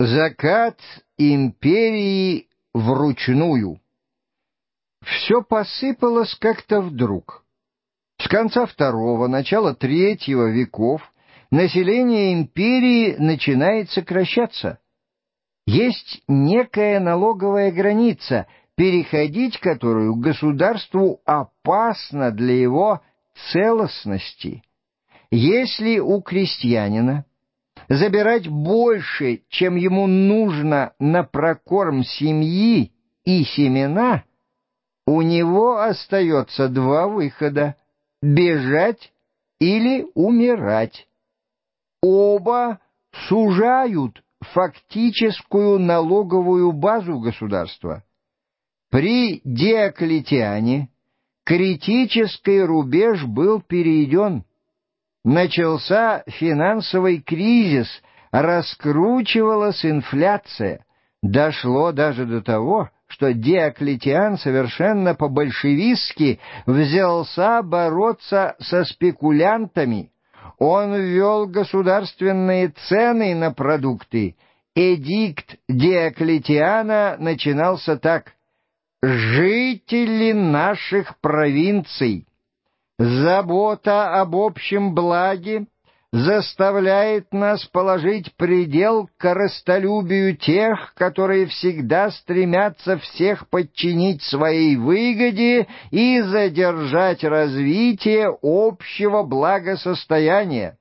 Закат империи вручную. Все посыпалось как-то вдруг. С конца второго, начала третьего веков население империи начинает сокращаться. Есть некая налоговая граница, переходить которую государству опасно для его целостности. Если у крестьянина забирать больше, чем ему нужно на прокорм семьи и семена, у него остается два выхода — бежать или умирать. Оба сужают фактическую налоговую базу государства. При Диоклетиане критический рубеж был перейден — Начался финансовый кризис, раскручивалась инфляция. Дошло даже до того, что Диоклетиан совершенно по-большевистски взялся бороться со спекулянтами. Он ввел государственные цены на продукты. Эдикт Диоклетиана начинался так. «Жители наших провинций» Забота об общем благе заставляет нас положить предел корыстолюбию тех, которые всегда стремятся всех подчинить своей выгоде и задержать развитие общего благосостояния.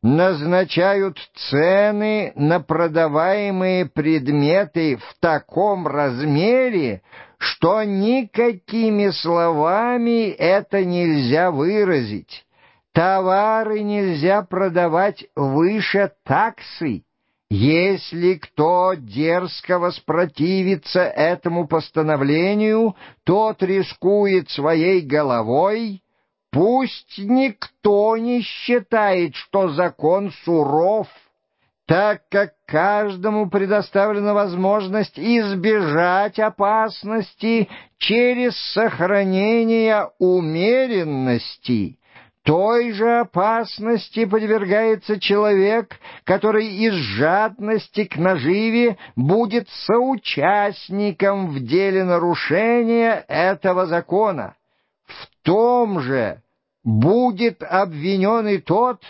Назначают цены на продаваемые предметы в таком размере, что никакими словами это нельзя выразить. Товары нельзя продавать выше таксы. Если кто дерзко воспротивится этому постановлению, тот рискует своей головой, Пусть никто не считает, что закон суров, так как каждому предоставлена возможность избежать опасности через сохранение умеренности. Той же опасности подвергается человек, который из жадности к наживе будет соучастником в деле нарушения этого закона. В том же будет обвинен и тот,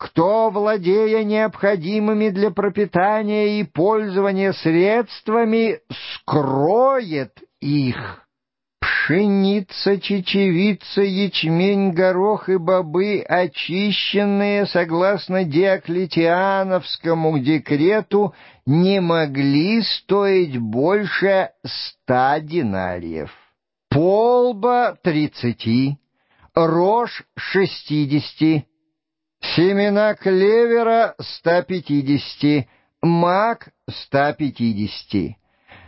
кто, владея необходимыми для пропитания и пользования средствами, скроет их. Пшеница, чечевица, ячмень, горох и бобы, очищенные согласно Диоклетиановскому декрету, не могли стоить больше ста динариев полба тридцати, рожь шестидесяти, семена клевера ста пятидесяти, мак ста пятидесяти.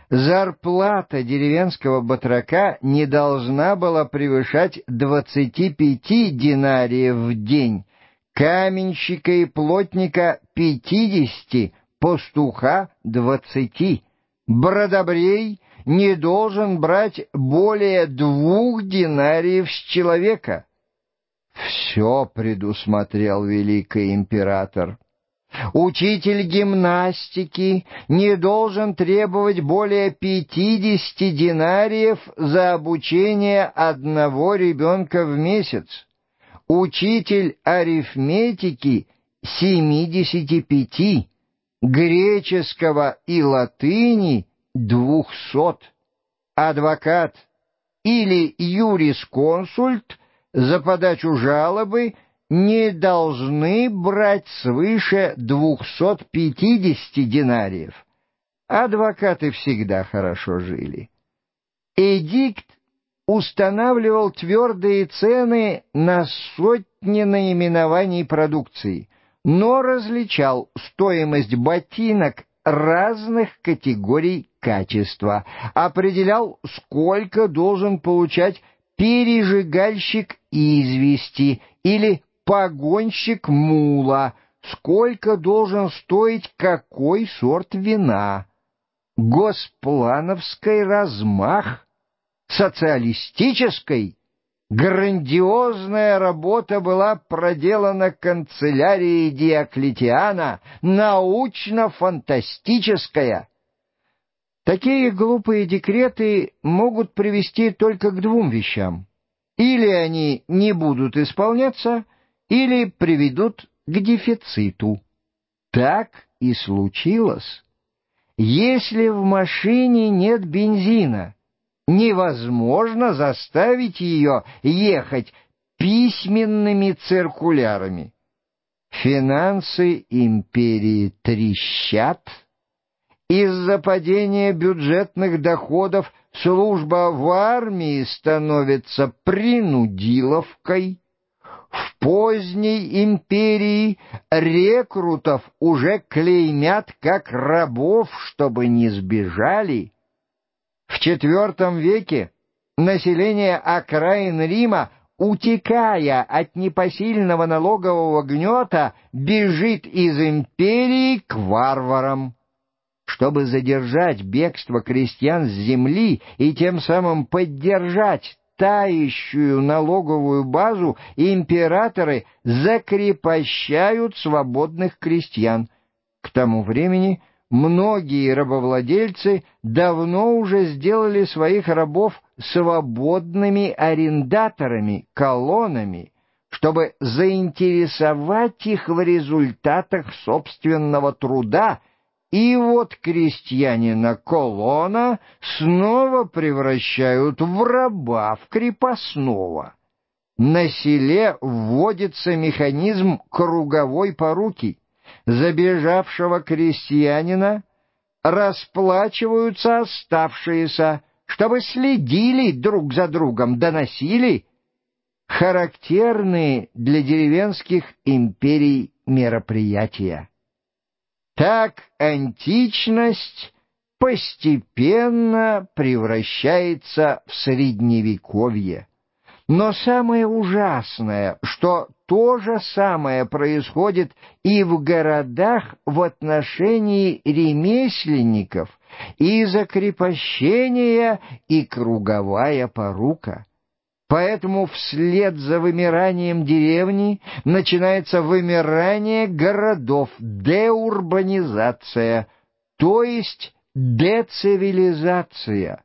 Зарплата деревенского батрака не должна была превышать двадцати пяти динариев в день, каменщика и плотника пятидесяти, пастуха двадцати, бродобрей не должен брать более двух динариев с человека. Все предусмотрел великий император. Учитель гимнастики не должен требовать более пятидесяти динариев за обучение одного ребенка в месяц. Учитель арифметики — семидесяти пяти, греческого и латыни — двухсот. Адвокат или юрисконсульт за подачу жалобы не должны брать свыше двухсот пятидесяти динариев. Адвокаты всегда хорошо жили. Эдикт устанавливал твердые цены на сотни наименований продукции, но различал стоимость ботинок разных категорий качества, определял, сколько должен получать пережигальщик извести или погонщик мула, сколько должен стоить какой сорт вина. Госплановский размах, социалистической Грандиозная работа была проделана канцелярией Диоклетиана, научно-фантастическая. Такие глупые декреты могут привести только к двум вещам. Или они не будут исполняться, или приведут к дефициту. Так и случилось. Если в машине нет бензина, невозможно заставить ее ехать письменными циркулярами. Финансы империи трещат. Из-за падения бюджетных доходов служба в армии становится принудиловкой. В поздней империи рекрутов уже клеймят как рабов, чтобы не сбежали. В IV веке население окраин Рима, утекая от непосильного налогового гнета, бежит из империи к варварам. Чтобы задержать бегство крестьян с земли и тем самым поддержать тающую налоговую базу, императоры закрепощают свободных крестьян. К тому времени многие рабовладельцы давно уже сделали своих рабов свободными арендаторами, колоннами, чтобы заинтересовать их в результатах собственного труда – и вот крестьянина Колона снова превращают в раба, в крепостного. На селе вводится механизм круговой поруки. Забежавшего крестьянина расплачиваются оставшиеся, чтобы следили друг за другом, доносили характерные для деревенских империй мероприятия. Так античность постепенно превращается в средневековье. Но самое ужасное, что то же самое происходит и в городах в отношении ремесленников, и закрепощение, и круговая порука. Поэтому вслед за вымиранием деревни начинается вымирание городов, деурбанизация, то есть децивилизация.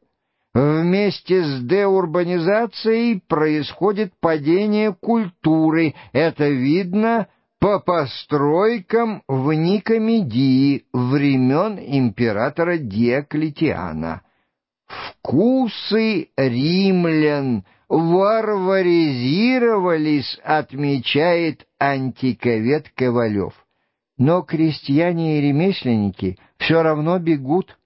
Вместе с деурбанизацией происходит падение культуры. Это видно по постройкам в Никомедии времен императора Диоклетиана. Вкусы римлян — варваризировались, отмечает антиковед Ковалев. Но крестьяне и ремесленники все равно бегут.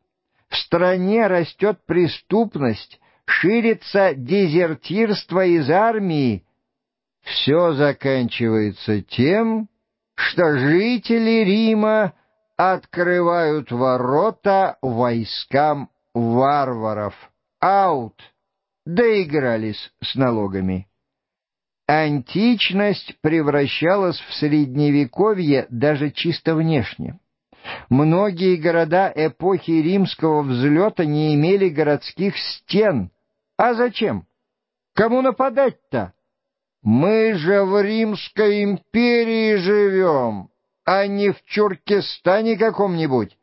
В стране растет преступность, ширится дезертирство из армии. Все заканчивается тем, что жители Рима открывают ворота войскам варваров. Аут! доигрались с налогами. Античность превращалась в средневековье даже чисто внешне. Многие города эпохи римского взлета не имели городских стен. А зачем? Кому нападать-то? Мы же в Римской империи живем, а не в Чуркистане каком-нибудь.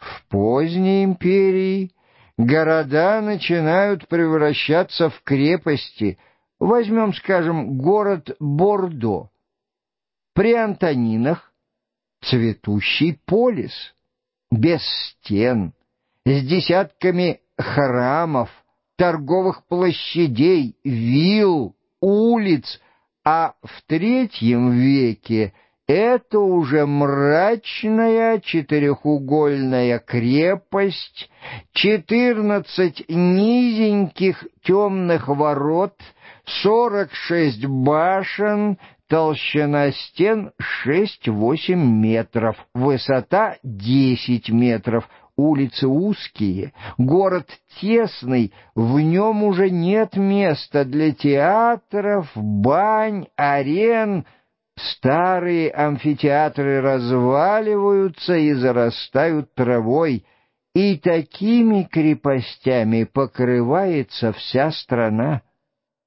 В поздней империи города начинают превращаться в крепости. Возьмем, скажем, город Бордо. При Антонинах цветущий полис, без стен, с десятками храмов, торговых площадей, вилл, улиц, а в третьем веке — это уже мрачная четырехугольная крепость, четырнадцать низеньких темных ворот, сорок шесть башен, толщина стен шесть-восемь метров, высота десять метров, улицы узкие, город тесный, в нем уже нет места для театров, бань, арен, Старые амфитеатры разваливаются и зарастают травой, и такими крепостями покрывается вся страна.